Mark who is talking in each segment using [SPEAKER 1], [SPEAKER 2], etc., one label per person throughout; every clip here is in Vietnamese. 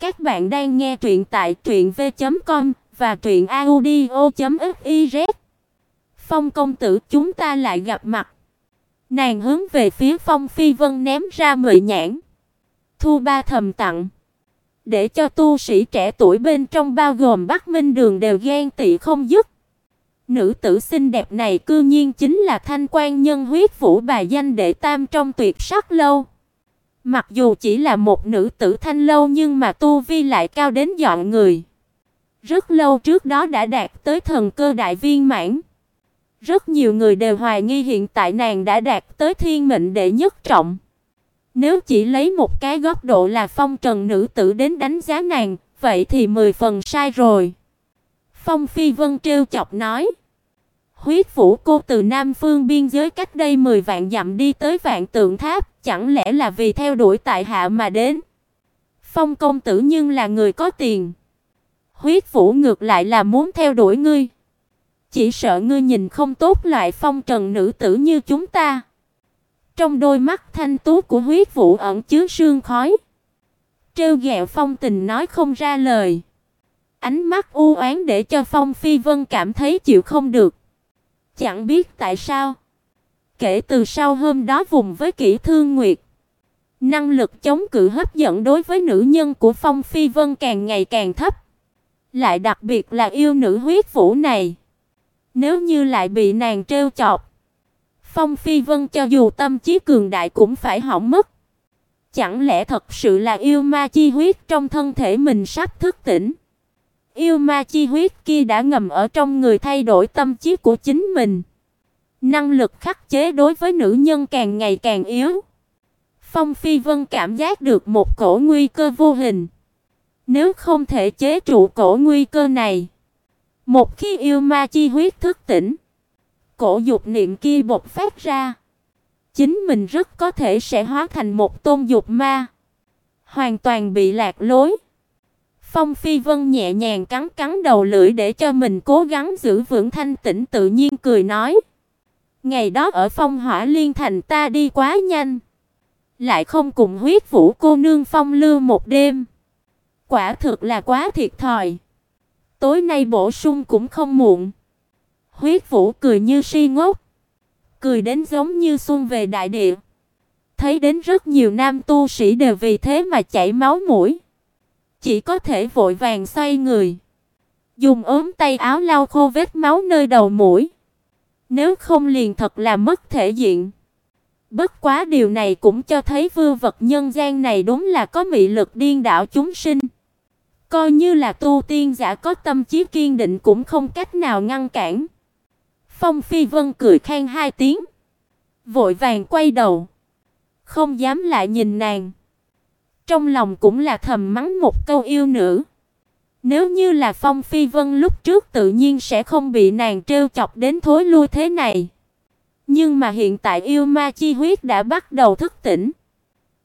[SPEAKER 1] Các bạn đang nghe truyện tại truyệnv.com và truyệnaudio.fiz. Phong công tử, chúng ta lại gặp mặt. Nàng hướng về phía Phong Phi Vân ném ra mười nhãn. Thu ba thầm tặng. Để cho tu sĩ trẻ tuổi bên trong bao gồm Bắc Minh Đường đều ghen tị không dứt. Nữ tử xinh đẹp này cư nhiên chính là Thanh Quan Nhân huyết vũ bà danh đệ tam trong tuyệt sắc lâu. Mặc dù chỉ là một nữ tử thanh lâu nhưng mà tu vi lại cao đến dọn người. Rất lâu trước đó đã đạt tới thần cơ đại viên mãn. Rất nhiều người đều hoài nghi hiện tại nàng đã đạt tới thiên mệnh đệ nhất trọng. Nếu chỉ lấy một cái góc độ là phong trần nữ tử đến đánh giá nàng, vậy thì mười phần sai rồi. Phong Phi Vân trêu chọc nói: "Huyết Vũ cô từ Nam Phương biên giới cách đây 10 vạn dặm đi tới Vạn Tượng Tháp, chẳng lẽ là vì theo đuổi tại hạ mà đến?" Phong công tử nhưng là người có tiền. Huyết Vũ ngược lại là muốn theo đuổi ngươi. Chỉ sợ ngươi nhìn không tốt loại phong trần nữ tử như chúng ta. Trong đôi mắt thanh tú của Huyết Vũ ẩn chứa sương khói. Trêu ghẹo Phong Tình nói không ra lời. Ánh mắt u oán để cho Phong Phi Vân cảm thấy chịu không được. Chẳng biết tại sao, kể từ sau hôm đó vùng với Kỷ Thương Nguyệt, năng lực chống cự hấp dẫn đối với nữ nhân của Phong Phi Vân càng ngày càng thấp. Lại đặc biệt là yêu nữ huyết vũ này. Nếu như lại bị nàng trêu chọc, Phong Phi Vân cho dù tâm trí cường đại cũng phải hỏng mất. Chẳng lẽ thật sự là yêu ma chi huyết trong thân thể mình sắp thức tỉnh? Yêu ma chi huyết kia đã ngầm ở trong người thay đổi tâm trí của chính mình. Năng lực khắc chế đối với nữ nhân càng ngày càng yếu. Phong Phi Vân cảm giác được một cổ nguy cơ vô hình. Nếu không thể chế trụ cổ nguy cơ này, một khi yêu ma chi huyết thức tỉnh, cổ dục niệm kia bộc phát ra, chính mình rất có thể sẽ hóa thành một tôn dục ma, hoàn toàn bị lạc lối. Phong Phi Vân nhẹ nhàng cắn cắn đầu lưỡi để cho mình cố gắng giữ vững thanh tĩnh tự nhiên cười nói: "Ngày đó ở Phong Hỏa Liên thành ta đi quá nhanh, lại không cùng huyết vũ cô nương phong lưu một đêm, quả thực là quá thiệt thòi. Tối nay bổ sung cũng không muộn." Huyết Vũ cười như si ngốc, cười đến giống như xuân về đại địa. Thấy đến rất nhiều nam tu sĩ đều vì thế mà chảy máu mũi chỉ có thể vội vàng xoay người, dùng ốm tay áo lau khô vết máu nơi đầu mũi. Nếu không liền thật là mất thể diện. Bất quá điều này cũng cho thấy vư vật nhân gian này đúng là có mị lực điên đảo chúng sinh. Coi như là tu tiên giả có tâm trí kiên định cũng không cách nào ngăn cản. Phong Phi Vân cười khan hai tiếng, vội vàng quay đầu, không dám lại nhìn nàng. Trong lòng cũng là thầm mắng một câu yêu nữ. Nếu như là Phong Phi Vân lúc trước tự nhiên sẽ không bị nàng trêu chọc đến thối lui thế này. Nhưng mà hiện tại yêu ma chi huyết đã bắt đầu thức tỉnh.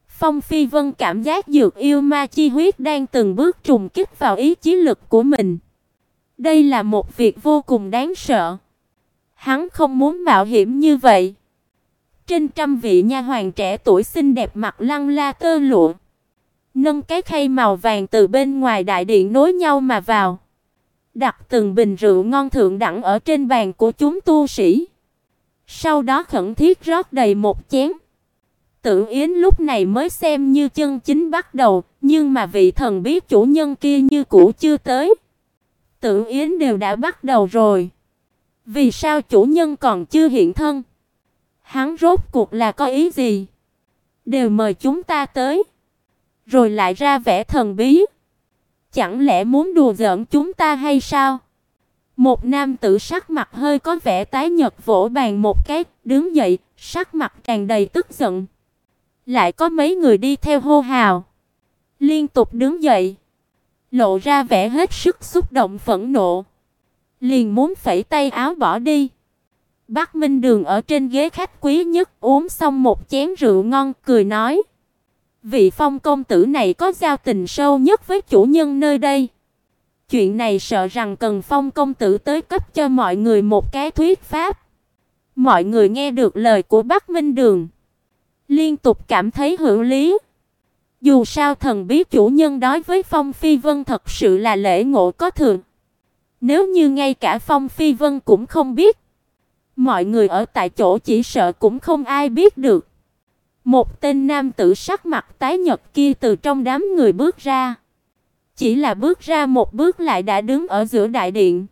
[SPEAKER 1] Phong Phi Vân cảm giác dược yêu ma chi huyết đang từng bước trùng kích vào ý chí lực của mình. Đây là một việc vô cùng đáng sợ. Hắn không muốn mạo hiểm như vậy. Trên trăm vị nha hoàn trẻ tuổi xinh đẹp mặc lăng la tơ lụa, nâng cái khay màu vàng từ bên ngoài đại điện nối nhau mà vào, đặt từng bình rượu ngon thượng đẳng ở trên bàn của chúng tu sĩ. Sau đó khẩn thiết rót đầy một chén. Tự Yến lúc này mới xem như chân chính bắt đầu, nhưng mà vị thần biết chủ nhân kia như cũ chưa tới. Tự Yến đều đã bắt đầu rồi. Vì sao chủ nhân còn chưa hiện thân? Hắn rốt cuộc là có ý gì? Đều mời chúng ta tới rồi lại ra vẻ thần bí. Chẳng lẽ muốn đùa giỡn chúng ta hay sao? Một nam tử sắc mặt hơi có vẻ tái nhợt vỗ bàn một cái, đứng dậy, sắc mặt tràn đầy tức giận. Lại có mấy người đi theo hô hào, liên tục đứng dậy, lộ ra vẻ hết sức xúc động phẫn nộ, liền muốn phẩy tay áo bỏ đi. Bắc Minh Đường ở trên ghế khách quý nhất uống xong một chén rượu ngon, cười nói: Vị Phong công tử này có giao tình sâu nhất với chủ nhân nơi đây. Chuyện này sợ rằng cần Phong công tử tới cấp cho mọi người một cái thuyết pháp. Mọi người nghe được lời của Bắc Minh Đường, liên tục cảm thấy hữu lý. Dù sao thần bí chủ nhân đối với Phong Phi Vân thật sự là lễ ngộ có thường. Nếu như ngay cả Phong Phi Vân cũng không biết, mọi người ở tại chỗ chỉ sợ cũng không ai biết được. Một tên nam tử sắc mặt tái nhợt kia từ trong đám người bước ra. Chỉ là bước ra một bước lại đã đứng ở giữa đại điện.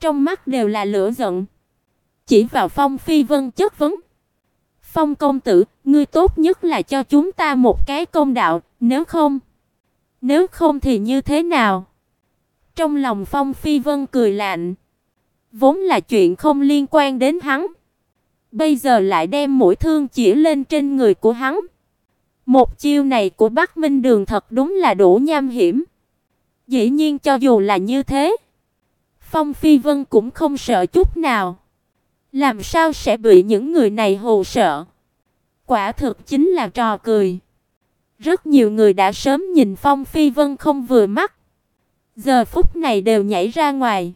[SPEAKER 1] Trong mắt đều là lửa giận. Chỉ vào Phong Phi Vân chất vấn. Phong công tử, ngươi tốt nhất là cho chúng ta một cái công đạo, nếu không, nếu không thì như thế nào? Trong lòng Phong Phi Vân cười lạnh, vốn là chuyện không liên quan đến hắn, bây giờ lại đem mũi thương chỉ lên trên người của hắn. Một chiêu này của Bắc Minh Đường thật đúng là đủ nham hiểm. Dĩ nhiên cho dù là như thế, Phong Phi Vân cũng không sợ chút nào. Làm sao sẽ bị những người này hồ sợ? Quả thực chính là trò cười. Rất nhiều người đã sớm nhìn Phong Phi Vân không vừa mắt. Giờ phút này đều nhảy ra ngoài.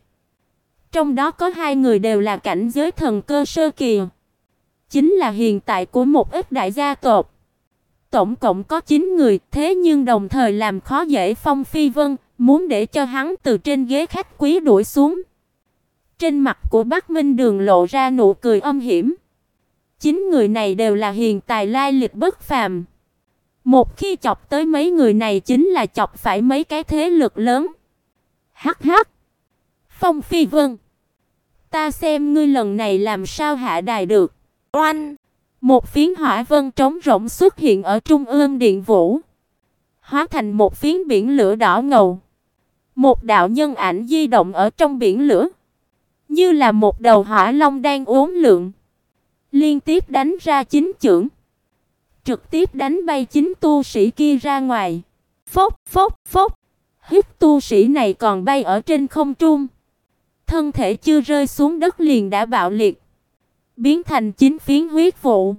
[SPEAKER 1] Trong đó có hai người đều là cảnh giới thần cơ sơ kỳ. Chính là hiện tại của một ít đại gia tộc. Tổng cộng có 9 người, thế nhưng đồng thời làm khó dễ Phong Phi Vân, muốn để cho hắn từ trên ghế khách quý đuổi xuống. Trên mặt của Bắc Minh Đường lộ ra nụ cười âm hiểm. Chín người này đều là hiền tài lai lịch bất phàm. Một khi chọc tới mấy người này chính là chọc phải mấy cái thế lực lớn. Hắc hắc. Phong Phi Vân, ta xem ngươi lần này làm sao hạ đài được. Oanh! Một phiến hỏa vân trống rỗng xuất hiện ở trung ương điện vũ, hóa thành một phiến biển lửa đỏ ngầu. Một đạo nhân ảnh di động ở trong biển lửa, như là một đầu hỏa long đang uốn lượn, liên tiếp đánh ra chín chưởng, trực tiếp đánh bay chín tu sĩ kia ra ngoài. Phốc phốc phốc, hít tu sĩ này còn bay ở trên không trung, thân thể chưa rơi xuống đất liền đã bạo liệt, biến thành chín phiến huyết vụ.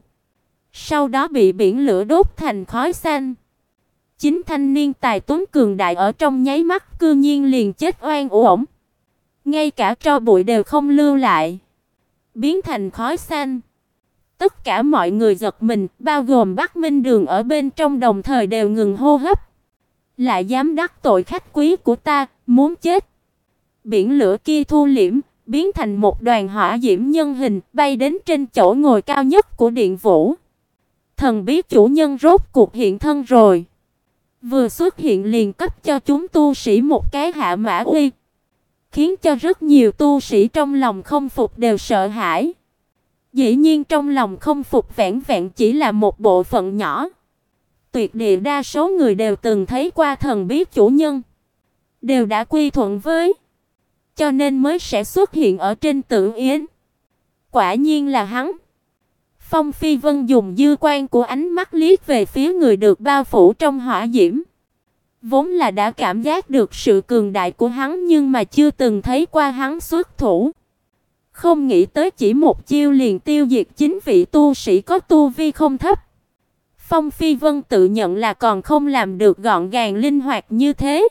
[SPEAKER 1] Sau đó bị biển lửa đốt thành khói xanh. Chính thanh niên tài tuấn cường đại ở trong nháy mắt cư nhiên liền chết oan uổng. Ngay cả tro bụi đều không lưu lại, biến thành khói xanh. Tất cả mọi người giật mình, bao gồm Bắc Minh Đường ở bên trong đồng thời đều ngừng hô hấp. Lại dám đắc tội khách quý của ta, muốn chết. Biển lửa kia thu liễm, biến thành một đoàn hỏa diễm nhân hình, bay đến trên chỗ ngồi cao nhất của điện vũ. Thần bí chủ nhân rốt cuộc hiện thân rồi. Vừa xuất hiện liền cấp cho chúng tu sĩ một cái hạ mã uy, khiến cho rất nhiều tu sĩ trong lòng không phục đều sợ hãi. Dĩ nhiên trong lòng không phục vẹn vẹn chỉ là một bộ phận nhỏ. Tuyệt địa đa số người đều từng thấy qua thần bí chủ nhân, đều đã quy thuận với, cho nên mới sẽ xuất hiện ở trên tử yến. Quả nhiên là hắn. Phong Phi Vân dùng dư quan của ánh mắt liếc về phía người được bao phủ trong hỏa diễm. Vốn là đã cảm giác được sự cường đại của hắn nhưng mà chưa từng thấy qua hắn xuất thủ. Không nghĩ tới chỉ một chiêu liền tiêu diệt chính vị tu sĩ có tu vi không thấp. Phong Phi Vân tự nhận là còn không làm được gọn gàng linh hoạt như thế.